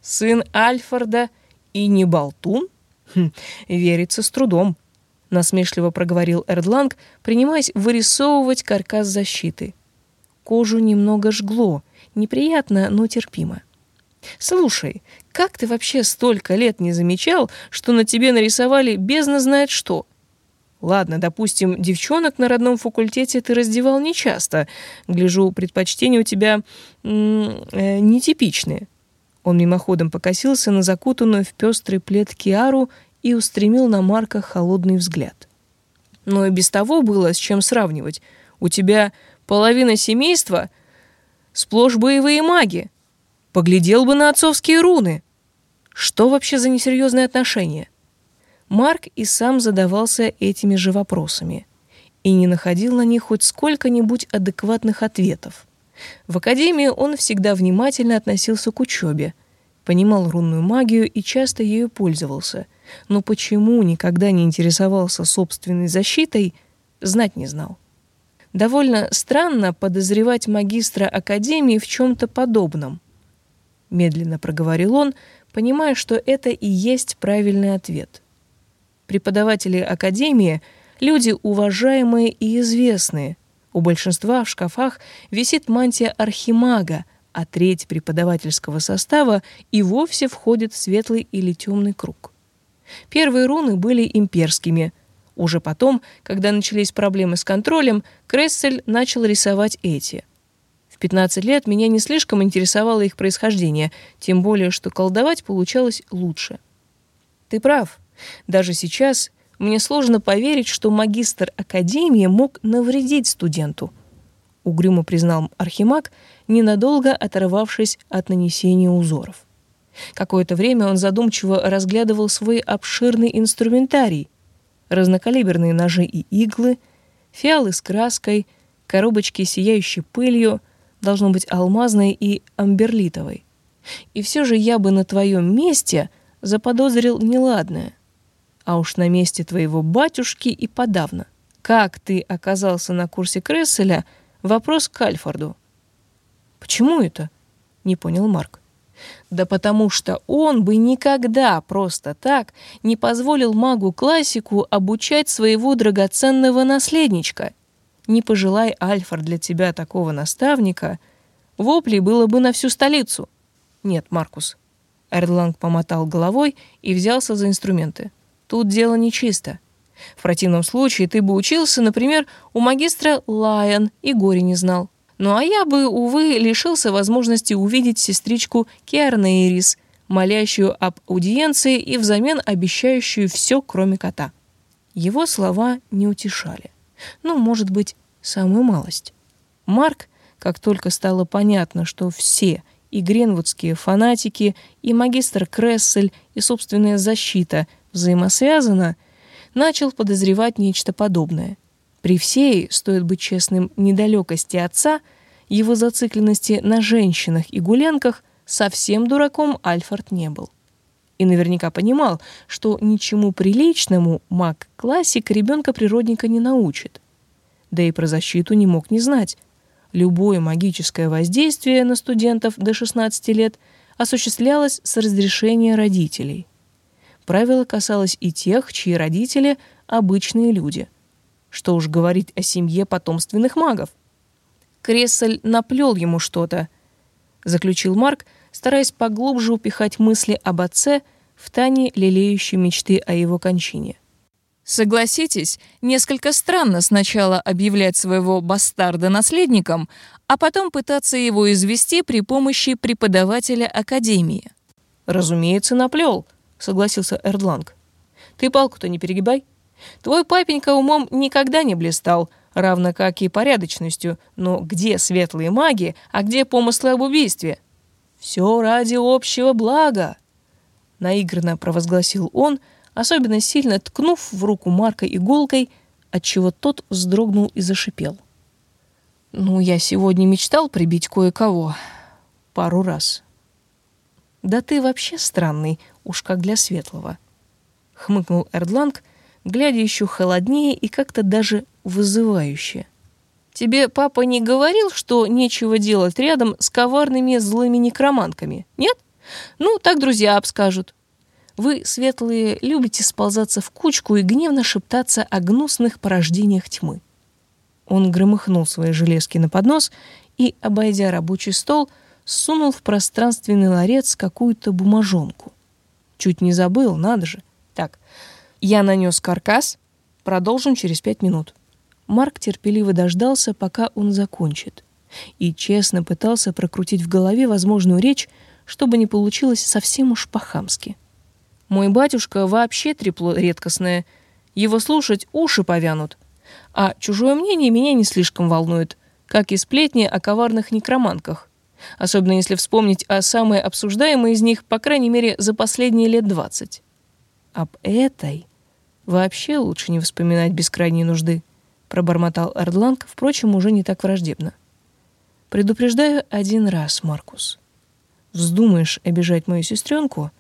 Сын Альфорда и не болтун? Хм, верится с трудом, насмешливо проговорил Эрдланг, принимаясь вырисовывать каркас защиты. Кожу немного жгло, неприятно, но терпимо. Слушай, как ты вообще столько лет не замечал, что на тебе нарисовали бездна знает что? Ладно, допустим, девчонок на родном факультете ты раздевал нечасто. Гляжу, предпочтения у тебя э, нетипичные. Он мимоходом покосился на закутанную в пестрый плед Киару и устремил на Марка холодный взгляд. Но и без того было с чем сравнивать. У тебя половина семейства сплошь боевые маги. Поглядел бы на отцовские руны. Что вообще за несерьезные отношения? Марк и сам задавался этими же вопросами и не находил на них хоть сколько-нибудь адекватных ответов. В академии он всегда внимательно относился к учебе, понимал рунную магию и часто ею пользовался, но почему никогда не интересовался собственной защитой, знать не знал. Довольно странно подозревать магистра академии в чем-то подобном. Медленно проговорил он, понимая, что это и есть правильный ответ. Преподаватели академии — люди уважаемые и известные, у большинства в шкафах висит мантия архимага, а треть преподавательского состава и вовсе входит в светлый или темный круг. Первые руны были имперскими. Уже потом, когда начались проблемы с контролем, Крессель начал рисовать эти. В 15 лет меня не слишком интересовало их происхождение, тем более, что колдовать получалось лучше. Ты прав. Даже сейчас мне сложно поверить, что магистр академии мог навредить студенту. Угрюмо признал Архимаг, ненадолго оторвавшись от нанесения узоров. Какое-то время он задумчиво разглядывал свой обширный инструментарий. Разнокалиберные ножи и иглы, фиалы с краской, коробочки, сияющей пылью, должно быть алмазной и амберлитовой. И все же я бы на твоем месте заподозрил неладное а уж на месте твоего батюшки и подавно. Как ты оказался на курсе Кресселя? Вопрос к Альфорду. Почему это? Не понял Марк. Да потому что он бы никогда просто так не позволил магу-классику обучать своего драгоценного наследничка. Не пожелай Альфорд для тебя такого наставника, воплей было бы на всю столицу. Нет, Маркус. Эрдланг помотал головой и взялся за инструменты. Тут дело нечисто. В противном случае ты бы учился, например, у магистра Лайон и горе не знал. Ну а я бы, увы, лишился возможности увидеть сестричку Киарнейрис, молящую об аудиенции и взамен обещающую все, кроме кота. Его слова не утешали. Ну, может быть, самую малость. Марк, как только стало понятно, что все и гренвудские фанатики, и магистр Крессель, и собственная защита взаимосвязана, начал подозревать нечто подобное. При всей, стоит быть честным, недалекости отца, его зацикленности на женщинах и гулянках, совсем дураком Альфред не был. И наверняка понимал, что ничему приличному маг-классик ребенка-природника не научит. Да и про защиту не мог не знать. Любое магическое воздействие на студентов до 16 лет осуществлялось с разрешения родителей. Правило касалось и тех, чьи родители – обычные люди – что уж говорить о семье потомственных магов. Крессель наплел ему что-то, заключил Марк, стараясь поглубже упихать мысли об отце в тане лелеющей мечты о его кончине. Согласитесь, несколько странно сначала объявлять своего бастарда наследником, а потом пытаться его извести при помощи преподавателя академии. Разумеется, наплел, согласился Эрдланг. Ты палку-то не перегибай. Твой папенька умом никогда не блистал, равно как и порядочностью, но где светлые маги, а где помыслы об убийстве? Все ради общего блага, наигранно провозгласил он, особенно сильно ткнув в руку Марка иголкой, отчего тот вздрогнул и зашипел. Ну, я сегодня мечтал прибить кое-кого пару раз. Да ты вообще странный, уж как для светлого, хмыкнул Эрдланг, глядя еще холоднее и как-то даже вызывающе. «Тебе папа не говорил, что нечего делать рядом с коварными злыми некроманками, нет? Ну, так друзья обскажут. Вы, светлые, любите сползаться в кучку и гневно шептаться о гнусных порождениях тьмы». Он громыхнул свои железки на поднос и, обойдя рабочий стол, сунул в пространственный ларец какую-то бумажонку. Чуть не забыл, надо же. Так, я нанес каркас. Продолжим через пять минут. Марк терпеливо дождался, пока он закончит. И честно пытался прокрутить в голове возможную речь, чтобы не получилось совсем уж по-хамски. Мой батюшка вообще трепло редкостное. Его слушать уши повянут. А чужое мнение меня не слишком волнует, как и сплетни о коварных некроманках. Особенно если вспомнить о самой обсуждаемой из них, по крайней мере, за последние лет двадцать. Об этой Вообще лучше не вспоминать без крайней нужды, пробормотал Эрдланг, впрочем, уже не так враждебно. Предупреждаю один раз, Маркус. Вздумаешь обижать мою сестренку,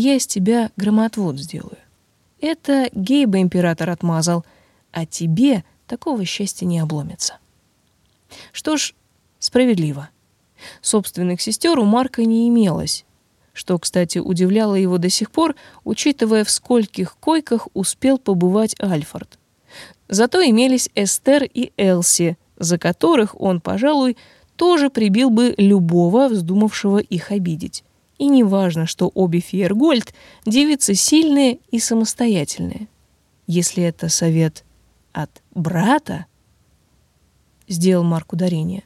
я из тебя громоотвод сделаю. Это Гейба император отмазал, а тебе такого счастья не обломится. Что ж, справедливо. Собственных сестер у Марка не имелось, что, кстати, удивляло его до сих пор, учитывая, в скольких койках успел побывать Альфред. Зато имелись Эстер и Элси, за которых он, пожалуй, тоже прибил бы любого, вздумавшего их обидеть. И неважно, что обе Фейергольд — девицы сильные и самостоятельные. Если это совет от брата, сделал Марк ударение,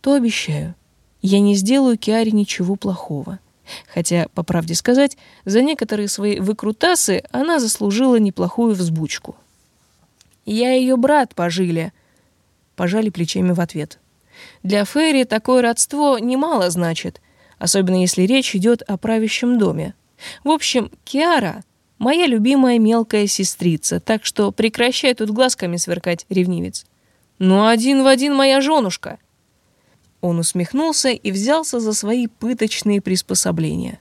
то обещаю, я не сделаю Киаре ничего плохого. Хотя, по правде сказать, за некоторые свои выкрутасы она заслужила неплохую взбучку. «Я ее брат пожили», — пожали плечами в ответ. «Для Ферри такое родство немало значит, особенно если речь идет о правящем доме. В общем, Киара — моя любимая мелкая сестрица, так что прекращай тут глазками сверкать, ревнивец. Ну, один в один моя женушка». Он усмехнулся и взялся за свои пыточные приспособления.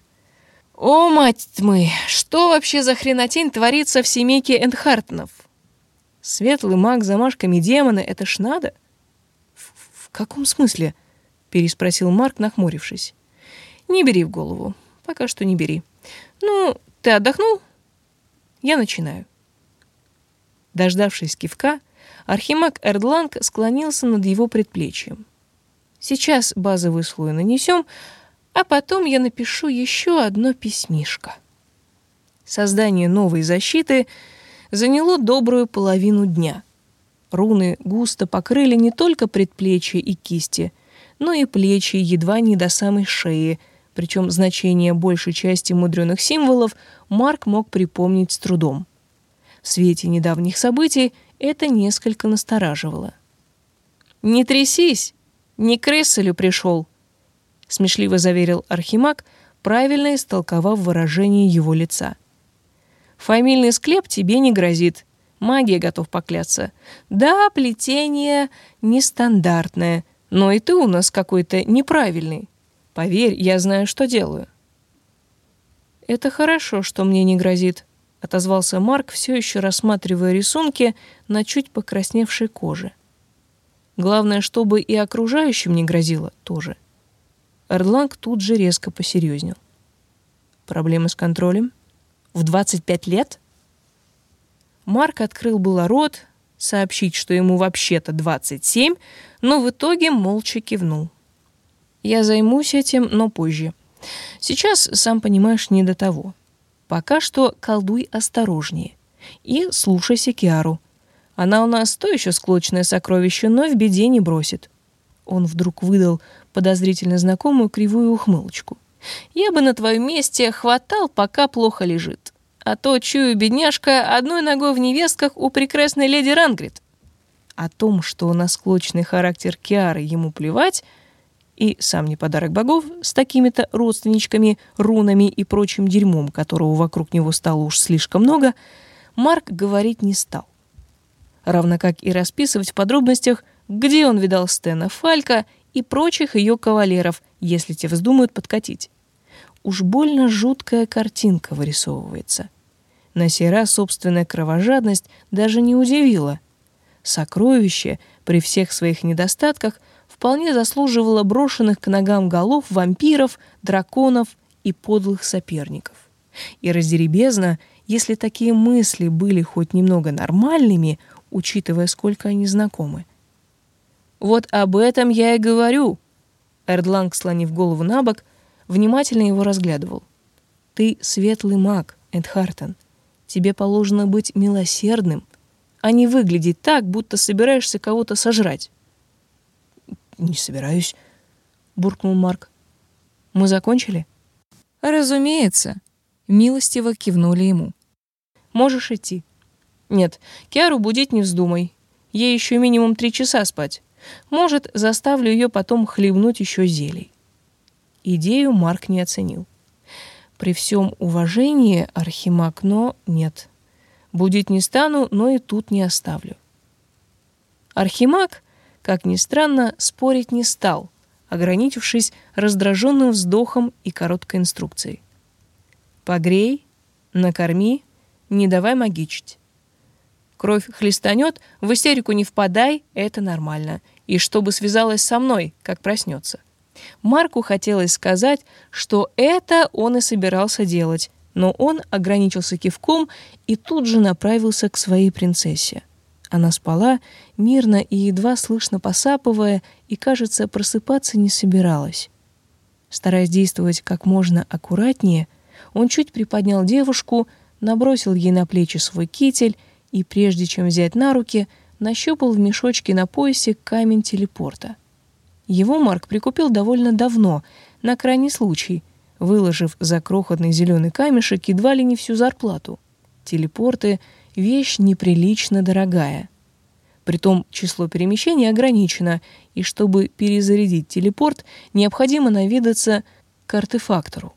«О, мать тьмы, что вообще за хренотень творится в семейке Эндхартенов? Светлый маг замашками демона — это ж надо?» «В, «В каком смысле?» — переспросил Марк, нахмурившись. «Не бери в голову. Пока что не бери. Ну, ты отдохнул? Я начинаю». Дождавшись кивка, Архимаг Эрдланг склонился над его предплечьем. Сейчас базовый слой нанесем, а потом я напишу еще одно письмишко. Создание новой защиты заняло добрую половину дня. Руны густо покрыли не только предплечья и кисти, но и плечи едва не до самой шеи, причем значение большей части мудреных символов Марк мог припомнить с трудом. В свете недавних событий это несколько настораживало. «Не трясись!» Не к Ресселю пришел, смешливо заверил Архимаг, правильно истолковав выражение его лица. Фамильный склеп тебе не грозит. Магия готов поклясться. Да, плетение нестандартное, но и ты у нас какой-то неправильный. Поверь, я знаю, что делаю. Это хорошо, что мне не грозит, отозвался Марк, все еще рассматривая рисунки на чуть покрасневшей коже. Главное, чтобы и окружающим не грозило тоже. Эрдланг тут же резко посерьезнел. Проблемы с контролем? В 25 лет? Марк открыл было рот, сообщить, что ему вообще-то 27, но в итоге молча кивнул. Я займусь этим, но позже. Сейчас, сам понимаешь, не до того. Пока что колдуй осторожнее. И слушайся Киару. Она у нас то еще склочное сокровище, но в беде не бросит. Он вдруг выдал подозрительно знакомую кривую ухмылочку. Я бы на твоем месте хватал, пока плохо лежит. А то, чую, бедняжка, одной ногой в невестках у прекрасной леди Рангрид. О том, что на склочный характер Киары ему плевать, и сам не подарок богов с такими-то родственничками, рунами и прочим дерьмом, которого вокруг него стало уж слишком много, Марк говорить не стал. Равно как и расписывать в подробностях, где он видал Стена Фалька и прочих ее кавалеров, если те вздумают подкатить. Уж больно жуткая картинка вырисовывается. На сей раз собственная кровожадность даже не удивила. Сокровище, при всех своих недостатках, вполне заслуживало брошенных к ногам голов вампиров, драконов и подлых соперников. И раздери бездна, если такие мысли были хоть немного нормальными, учитывая, сколько они знакомы. Вот об этом я и говорю. Эрдланг, слонив голову на бок, внимательно его разглядывал. Ты светлый маг, Эдхартен. Тебе положено быть милосердным, а не выглядеть так, будто собираешься кого-то сожрать. Не собираюсь, буркнул Марк. Мы закончили? Разумеется, милостиво кивнули ему. Можешь идти. Нет, Киару будить не вздумай. Ей еще минимум три часа спать. Может, заставлю ее потом хлебнуть еще зелий. Идею Марк не оценил. При всем уважении, Архимаг, но нет. Будить не стану, но и тут не оставлю. Архимаг, как ни странно, спорить не стал, ограничившись раздраженным вздохом и короткой инструкцией. «Погрей, накорми, не давай магичить. Кровь хлестанет, в истерику не впадай, это нормально. И чтобы связалась со мной, как проснется. Марку хотелось сказать, что это он и собирался делать, но он ограничился кивком и тут же направился к своей принцессе. Она спала, мирно и едва слышно посапывая, и, кажется, просыпаться не собиралась. Стараясь действовать как можно аккуратнее, он чуть приподнял девушку, набросил ей на плечи свой китель и, прежде чем взять на руки, нащупал в мешочке на поясе камень телепорта. Его Марк прикупил довольно давно, на крайний случай, выложив за крохотный зеленый камешек едва ли не всю зарплату. Телепорты — вещь неприлично дорогая. Притом число перемещений ограничено, и чтобы перезарядить телепорт, необходимо наведаться к артефактору.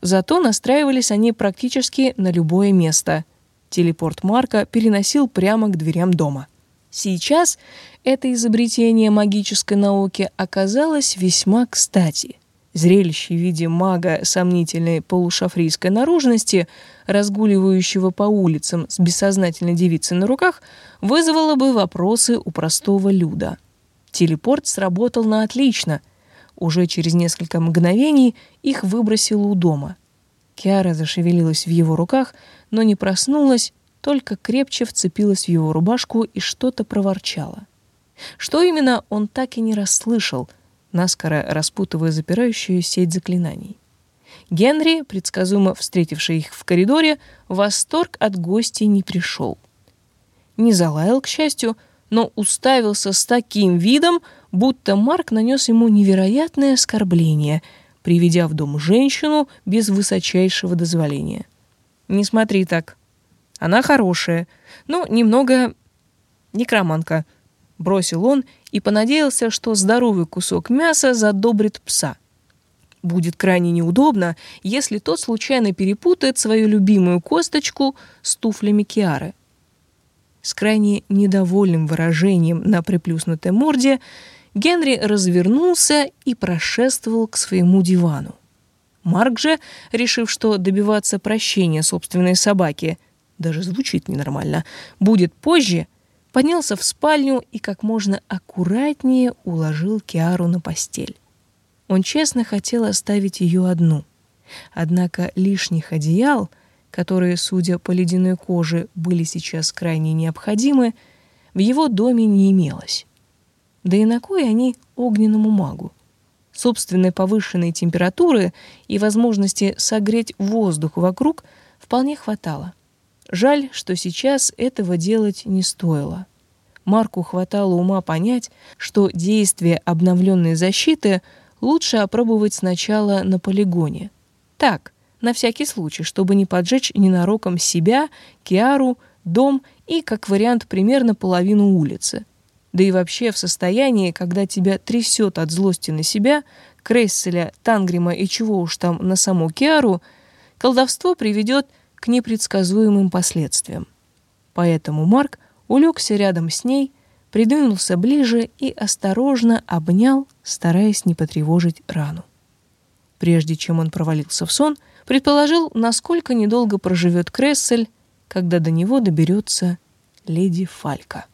Зато настраивались они практически на любое место. Телепорт Марка переносил прямо к дверям дома. Сейчас это изобретение магической науки оказалось весьма кстати. Зрелище в виде мага сомнительной полушафрийской наружности, разгуливающего по улицам с бессознательной девицей на руках, вызвало бы вопросы у простого люда. Телепорт сработал на отлично. Уже через несколько мгновений их выбросило у дома. Киара зашевелилась в его руках, но не проснулась, только крепче вцепилась в его рубашку и что-то проворчала. Что именно, он так и не расслышал, наскоро распутывая запирающую сеть заклинаний. Генри, предсказуемо встретивший их в коридоре, в восторг от гостей не пришел. Не залаял, к счастью, но уставился с таким видом, будто Марк нанес ему невероятное оскорбление, приведя в дом женщину без высочайшего дозволения. «Не смотри так», она хорошая, но немного некроманка. Бросил он и понадеялся, что здоровый кусок мяса задобрит пса. Будет крайне неудобно, если тот случайно перепутает свою любимую косточку с туфлями Киары. С крайне недовольным выражением на приплюснутой морде Генри развернулся и прошествовал к своему дивану. Марк же, решив, что добиваться прощения собственной собаки, даже звучит ненормально, будет позже, поднялся в спальню и как можно аккуратнее уложил Киару на постель. Он честно хотел оставить ее одну. Однако лишних одеял, которые, судя по ледяной коже, были сейчас крайне необходимы, в его доме не имелось. Да и на кой они огненному магу? Собственной повышенной температуры и возможности согреть воздух вокруг вполне хватало. Жаль, что сейчас этого делать не стоило. Марку хватало ума понять, что действие обновленной защиты лучше опробовать сначала на полигоне. Так, на всякий случай, чтобы не поджечь ненароком себя, Киару, дом и, как вариант, примерно половину улицы. Да и вообще в состоянии, когда тебя трясет от злости на себя, Кресселя, Тангрима и чего уж там на саму Киару, колдовство приведет к непредсказуемым последствиям. Поэтому Марк улегся рядом с ней, придвинулся ближе и осторожно обнял, стараясь не потревожить рану. Прежде чем он провалился в сон, предположил, насколько недолго проживет Крессель, когда до него доберется леди Фалька.